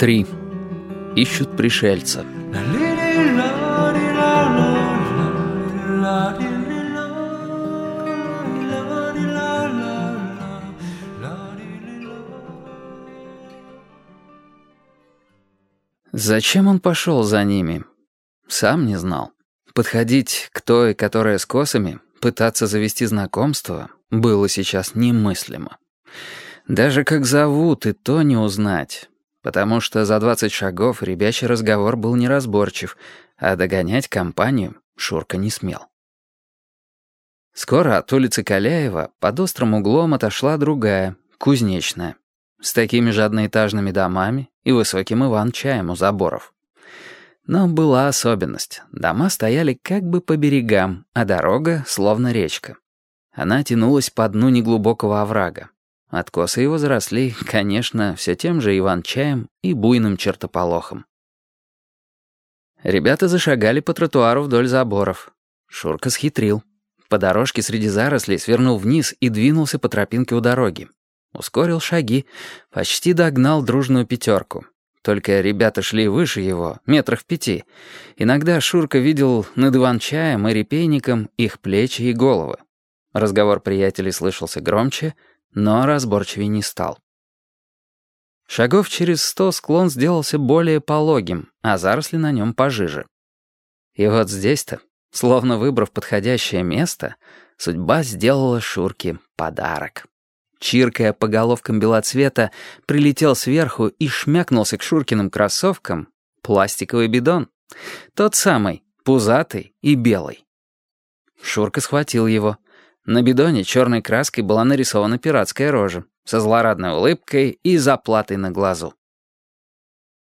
3. Ищут пришельца. Зачем он пошел за ними? Сам не знал. Подходить к той, которая с косами, пытаться завести знакомство, было сейчас немыслимо. Даже как зовут, и то не узнать. Потому что за двадцать шагов ребячий разговор был неразборчив, а догонять компанию Шурка не смел. Скоро от улицы Каляева под острым углом отошла другая, кузнечная, с такими же одноэтажными домами и высоким иван-чаем у заборов. Но была особенность. Дома стояли как бы по берегам, а дорога словно речка. Она тянулась по дну неглубокого оврага. Откосы его заросли, конечно, все тем же иван-чаем и буйным чертополохом. Ребята зашагали по тротуару вдоль заборов. Шурка схитрил. По дорожке среди зарослей свернул вниз и двинулся по тропинке у дороги. Ускорил шаги, почти догнал дружную пятерку. Только ребята шли выше его, метрах пяти. Иногда Шурка видел над иван-чаем и репейником их плечи и головы. Разговор приятелей слышался громче — но разборчивее не стал. Шагов через сто склон сделался более пологим, а заросли на нем пожиже. И вот здесь-то, словно выбрав подходящее место, судьба сделала Шурке подарок. Чиркая по головкам белоцвета, прилетел сверху и шмякнулся к Шуркиным кроссовкам пластиковый бидон. Тот самый, пузатый и белый. Шурка схватил его — на бидоне черной краской была нарисована пиратская рожа со злорадной улыбкой и заплатой на глазу.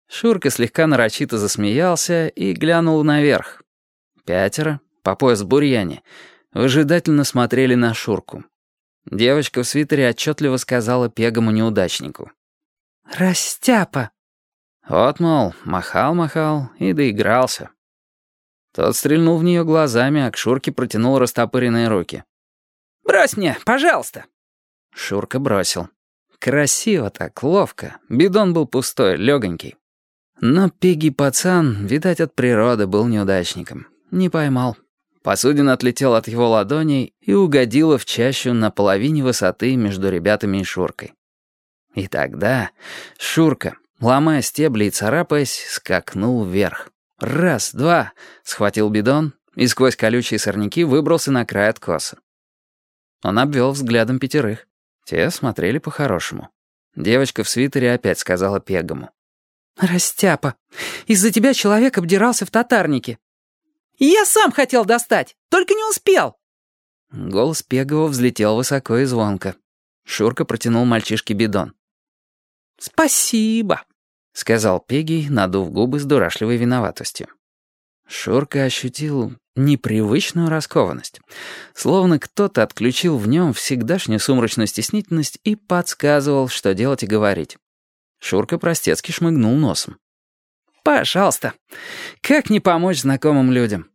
Шурка слегка нарочито засмеялся и глянул наверх. Пятеро, по пояс в бурьяне, выжидательно смотрели на Шурку. Девочка в свитере отчетливо сказала пегому неудачнику. «Растяпа!» Вот, мол, махал-махал и доигрался. Тот стрельнул в нее глазами, а к Шурке протянул растопыренные руки. «Брось мне, пожалуйста!» Шурка бросил. Красиво так, ловко. Бидон был пустой, легонький. Но пегий пацан, видать, от природы был неудачником. Не поймал. Посудина отлетела от его ладоней и угодила в чащу на половине высоты между ребятами и Шуркой. И тогда Шурка, ломая стебли и царапаясь, скакнул вверх. Раз, два, схватил бидон и сквозь колючие сорняки выбрался на край откоса. Он обвел взглядом пятерых. Те смотрели по-хорошему. Девочка в свитере опять сказала Пегому. «Растяпа, из-за тебя человек обдирался в татарнике. Я сам хотел достать, только не успел». Голос Пегова взлетел высоко и звонко. Шурка протянул мальчишке бидон. «Спасибо», — сказал Пегий, надув губы с дурашливой виноватостью. Шурка ощутил непривычную раскованность. Словно кто-то отключил в нем всегдашнюю сумрачную стеснительность и подсказывал, что делать и говорить. Шурка простецки шмыгнул носом. «Пожалуйста, как не помочь знакомым людям?»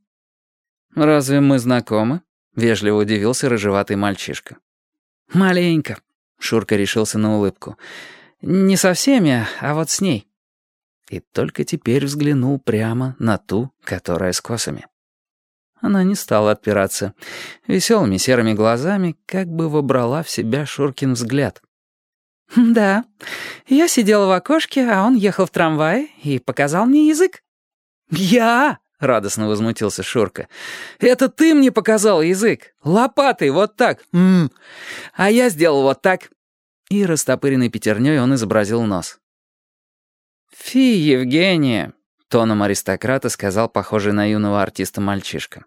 «Разве мы знакомы?» — вежливо удивился рыжеватый мальчишка. «Маленько», — Шурка решился на улыбку. «Не со всеми, а вот с ней». И только теперь взглянул прямо на ту, которая с косами. Она не стала отпираться. Веселыми серыми глазами как бы вобрала в себя Шуркин взгляд. «Да, я сидела в окошке, а он ехал в трамвае и показал мне язык». «Я?» — радостно возмутился Шурка. «Это ты мне показал язык! Лопатой, вот так! М -м. А я сделал вот так!» И растопыренной пятерней он изобразил нос. «Фи, Евгения!» — тоном аристократа сказал похожий на юного артиста мальчишка.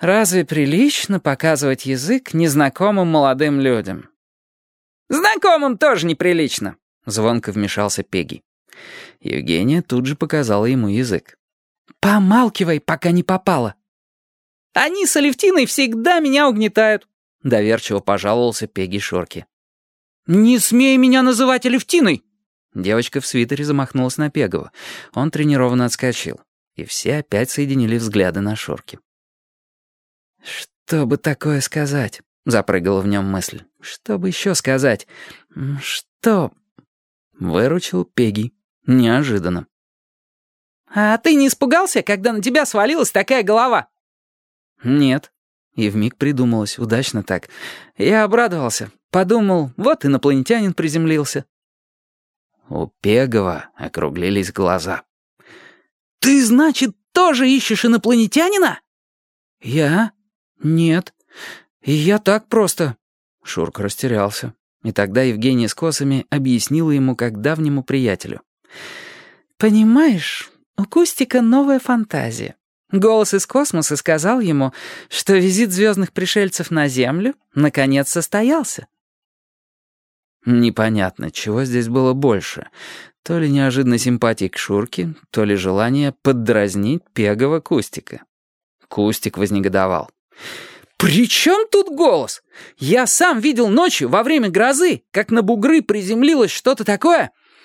«Разве прилично показывать язык незнакомым молодым людям?» «Знакомым тоже неприлично», — звонко вмешался Пеги. Евгения тут же показала ему язык. «Помалкивай, пока не попало». «Они с Алевтиной всегда меня угнетают», — доверчиво пожаловался Пеги Шорки. «Не смей меня называть Алевтиной!» Девочка в свитере замахнулась на Пегова. Он тренированно отскочил. И все опять соединили взгляды на Шорки. «Что бы такое сказать?» — запрыгала в нем мысль. «Что бы еще сказать? Что?» Выручил Пеги. Неожиданно. «А ты не испугался, когда на тебя свалилась такая голова?» «Нет». И вмиг придумалось, удачно так. Я обрадовался. Подумал, вот инопланетянин приземлился. У Пегова округлились глаза. «Ты, значит, тоже ищешь инопланетянина?» «Я? Нет. Я так просто...» Шурка растерялся. И тогда Евгения с косами объяснила ему как давнему приятелю. «Понимаешь, у Кустика новая фантазия. Голос из космоса сказал ему, что визит звездных пришельцев на Землю наконец состоялся. Непонятно, чего здесь было больше. То ли неожиданной симпатии к Шурке, то ли желание поддразнить Пегова Кустика. Кустик вознегодовал. «При чем тут голос? Я сам видел ночью во время грозы, как на бугры приземлилось что-то такое,